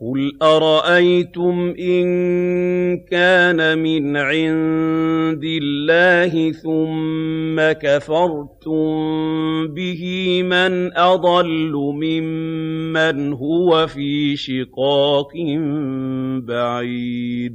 قُلْ أَرَأَيْتُمْ إِن كَانَ مِنْ عِندِ اللَّهِ ثُمَّ كَفَرْتُم بِهِ مَنْ أَضَلُّ مِمَّنْ هُوَ فِي شِقَاقٍ بَعِيدٍ